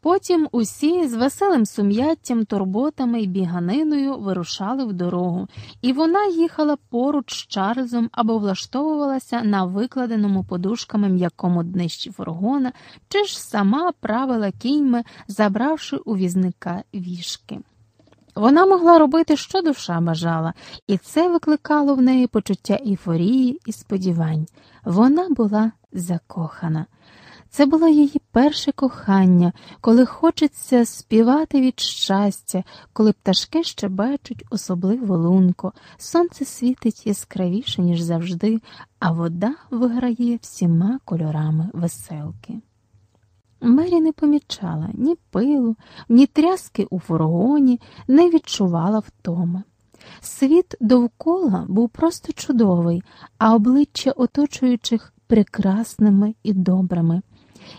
Потім усі з веселим сум'яттям, турботами й біганиною вирушали в дорогу, і вона їхала поруч з Чарльзом або влаштовувалася на викладеному подушками м'якому днищі фургона, чи ж сама правила кіньми, забравши у візника вішки. Вона могла робити, що душа бажала, і це викликало в неї почуття ейфорії і сподівань. Вона була закохана. Це було її перше кохання, коли хочеться співати від щастя, коли пташки щебечуть особливо лунко, сонце світить яскравіше, ніж завжди, а вода виграє всіма кольорами веселки. Мері не помічала ні пилу, ні тряски у фургоні, не відчувала втоми. Світ довкола був просто чудовий, а обличчя оточуючих прекрасними і добрими.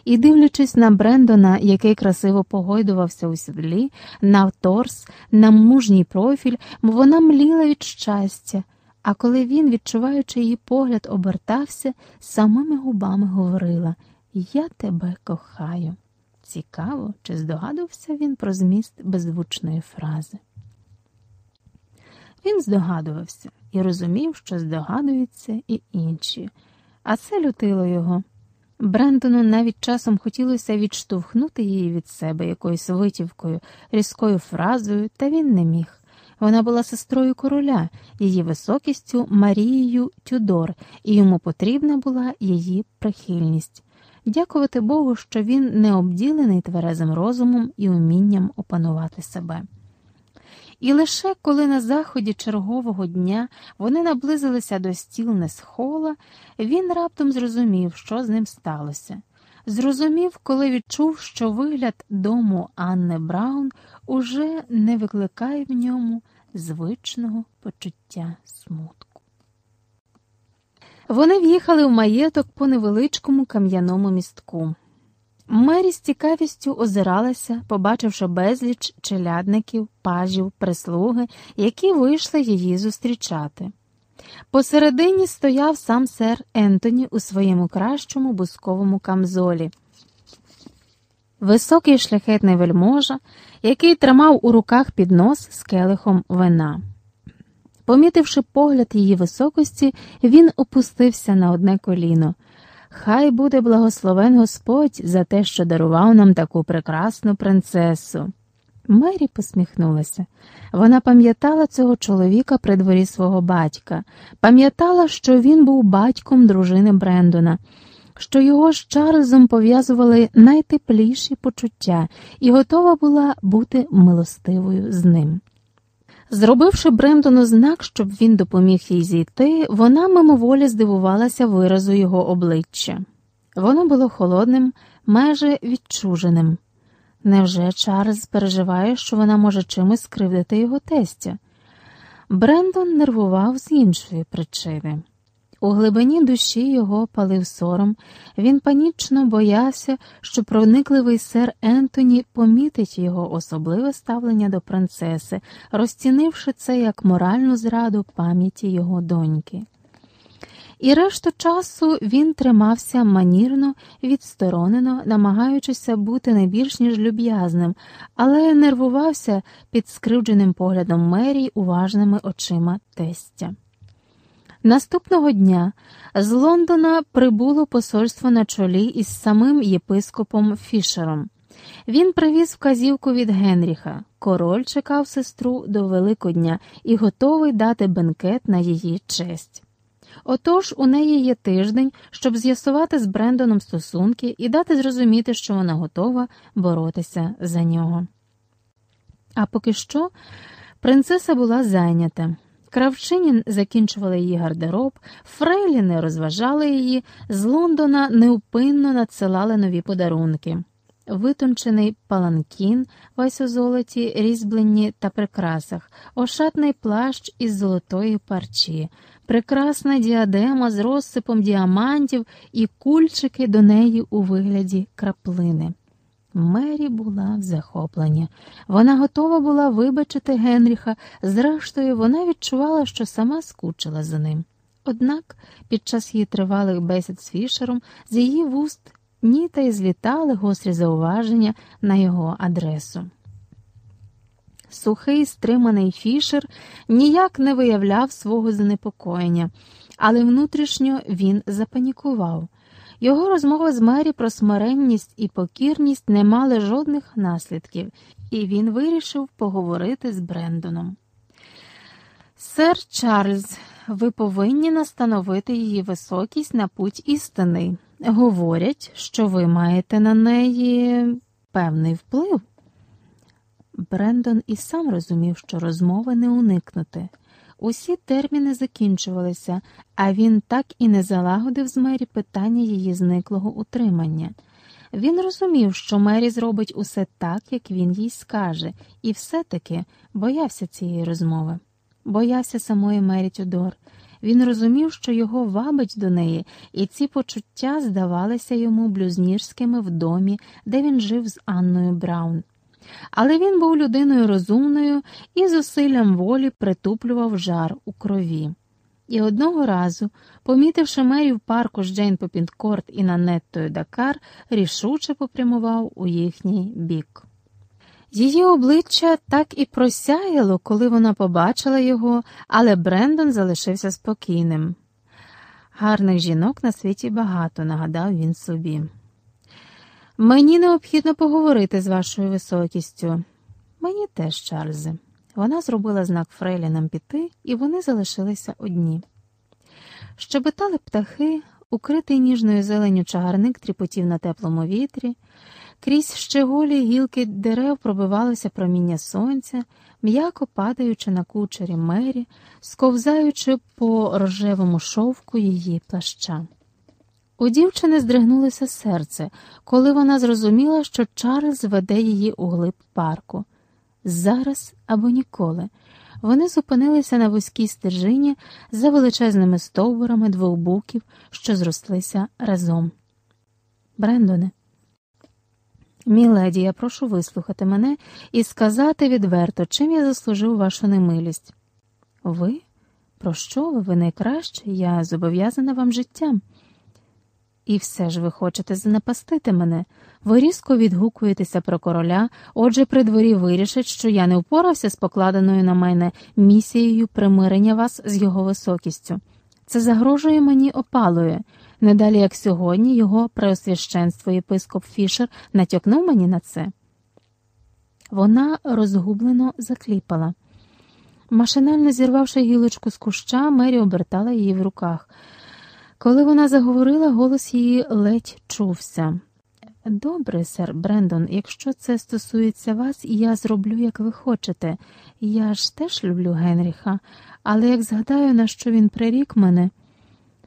І, дивлячись на Брендона, який красиво погойдувався у сідлі, на торс, на мужній профіль, вона мліла від щастя, а коли він, відчуваючи її погляд, обертався, самими губами говорила Я тебе кохаю. Цікаво, чи здогадувався він про зміст беззвучної фрази. Він здогадувався і розумів, що здогадуються і інші, а це лютило його. Брендону навіть часом хотілося відштовхнути її від себе якоюсь витівкою, різкою фразою, та він не міг. Вона була сестрою короля, її високістю Марією Тюдор, і йому потрібна була її прихильність. Дякувати Богу, що він не обділений тверезим розумом і умінням опанувати себе. І лише коли на заході чергового дня вони наблизилися до стіл Несхола, він раптом зрозумів, що з ним сталося. Зрозумів, коли відчув, що вигляд дому Анни Браун уже не викликає в ньому звичного почуття смутку. Вони в'їхали в маєток по невеличкому кам'яному містку. Мері з цікавістю озиралася, побачивши безліч челядників, пажів, прислуги, які вийшли її зустрічати. Посередині стояв сам сер Ентоні у своєму кращому бусковому камзолі. Високий шляхетний вельможа, який тримав у руках піднос з келихом вина. Помітивши погляд її високості, він опустився на одне коліно. Хай буде благословен Господь за те, що дарував нам таку прекрасну принцесу. Мері посміхнулася. Вона пам'ятала цього чоловіка при дворі свого батька, пам'ятала, що він був батьком дружини Брендона, що його з Чарльзом пов'язували найтепліші почуття, і готова була бути милостивою з ним. Зробивши Брендону знак, щоб він допоміг їй зійти, вона мимоволі здивувалася виразу його обличчя. Воно було холодним, майже відчуженим. Невже Чарльз переживає, що вона може чимось скривдити його тестя? Брендон нервував з іншої причини. У глибині душі його палив сором, він панічно боявся, що проникливий сер Ентоні помітить його особливе ставлення до принцеси, розцінивши це як моральну зраду пам'яті його доньки. І решту часу він тримався манірно, відсторонено, намагаючися бути не більш ніж люб'язним, але нервувався під скривдженим поглядом Мері уважними очима тестя. Наступного дня з Лондона прибуло посольство на чолі із самим єпископом Фішером. Він привіз вказівку від Генріха. Король чекав сестру до Великодня і готовий дати бенкет на її честь. Отож у неї є тиждень, щоб з'ясувати з Брендоном стосунки і дати зрозуміти, що вона готова боротися за нього. А поки що принцеса була зайнята. Кравчині закінчували її гардероб, фрейліни розважали її, з Лондона неупинно надсилали нові подарунки. Витончений паланкін, весь у золоті, різьблені та прикрасах, ошатний плащ із золотої парчі, прекрасна діадема з розсипом діамантів і кульчики до неї у вигляді краплини. Мері була в захопленні. Вона готова була вибачити Генріха, зрештою, вона відчувала, що сама скучила за ним. Однак під час її тривалих бесід з Фішером з її вуст ні та й злітали гострі зауваження на його адресу. Сухий, стриманий фішер ніяк не виявляв свого занепокоєння, але внутрішньо він запанікував. Його розмова з Мері про смиренність і покірність не мали жодних наслідків, і він вирішив поговорити з Брендоном. Сер Чарльз, ви повинні настановити її високість на путь істини. Говорять, що ви маєте на неї певний вплив. Брендон і сам розумів, що розмови не уникнути. Усі терміни закінчувалися, а він так і не залагодив з Мері питання її зниклого утримання. Він розумів, що Мері зробить усе так, як він їй скаже, і все-таки боявся цієї розмови, боявся самої Мері Тюдор. Він розумів, що його вабить до неї, і ці почуття здавалися йому блюзнірськими в домі, де він жив з Анною Браун. Але він був людиною розумною і зусиллям волі притуплював жар у крові. І одного разу, помітивши Мері в парку з Джейн Попінкорт і Нанеттою Дакар, рішуче попрямував у їхній бік. Її обличчя так і просяяло, коли вона побачила його, але Брендон залишився спокійним. Гарних жінок на світі багато, нагадав він собі. Мені необхідно поговорити з вашою високістю. Мені теж, Чарльзе. Вона зробила знак Фрейлінам піти, і вони залишилися одні. Щебетали птахи, укритий ніжною зеленю чагарник тріпотів на теплому вітрі, крізь щеголі гілки дерев пробивалося проміння сонця, м'яко падаючи на кучері мері, сковзаючи по рожевому шовку її плаща. У дівчини здригнулося серце, коли вона зрозуміла, що Чарльз веде її у глиб парку. Зараз або ніколи. Вони зупинилися на вузькій стежині за величезними стовбурами двох буків, що зрослися разом. Брендоне, мій леді, я прошу вислухати мене і сказати відверто, чим я заслужив вашу немилість. Ви? Про що ви? Ви найкраще? Я зобов'язана вам життям. І все ж ви хочете занапастити мене. Ви різко відгукуєтеся про короля, отже, при дворі вирішать, що я не впорався з покладеною на мене місією примирення вас з його високістю. Це загрожує мені опалою. Не далі як сьогодні його преосвященство єпископ Фішер натякнув мені на це. Вона розгублено закліпала. Машинально зірвавши гілочку з куща, Мері обертала її в руках. Коли вона заговорила, голос її ледь чувся. Добре, сер Брендон, якщо це стосується вас, я зроблю, як ви хочете. Я ж теж люблю Генріха, але як згадаю, на що він прирік мене,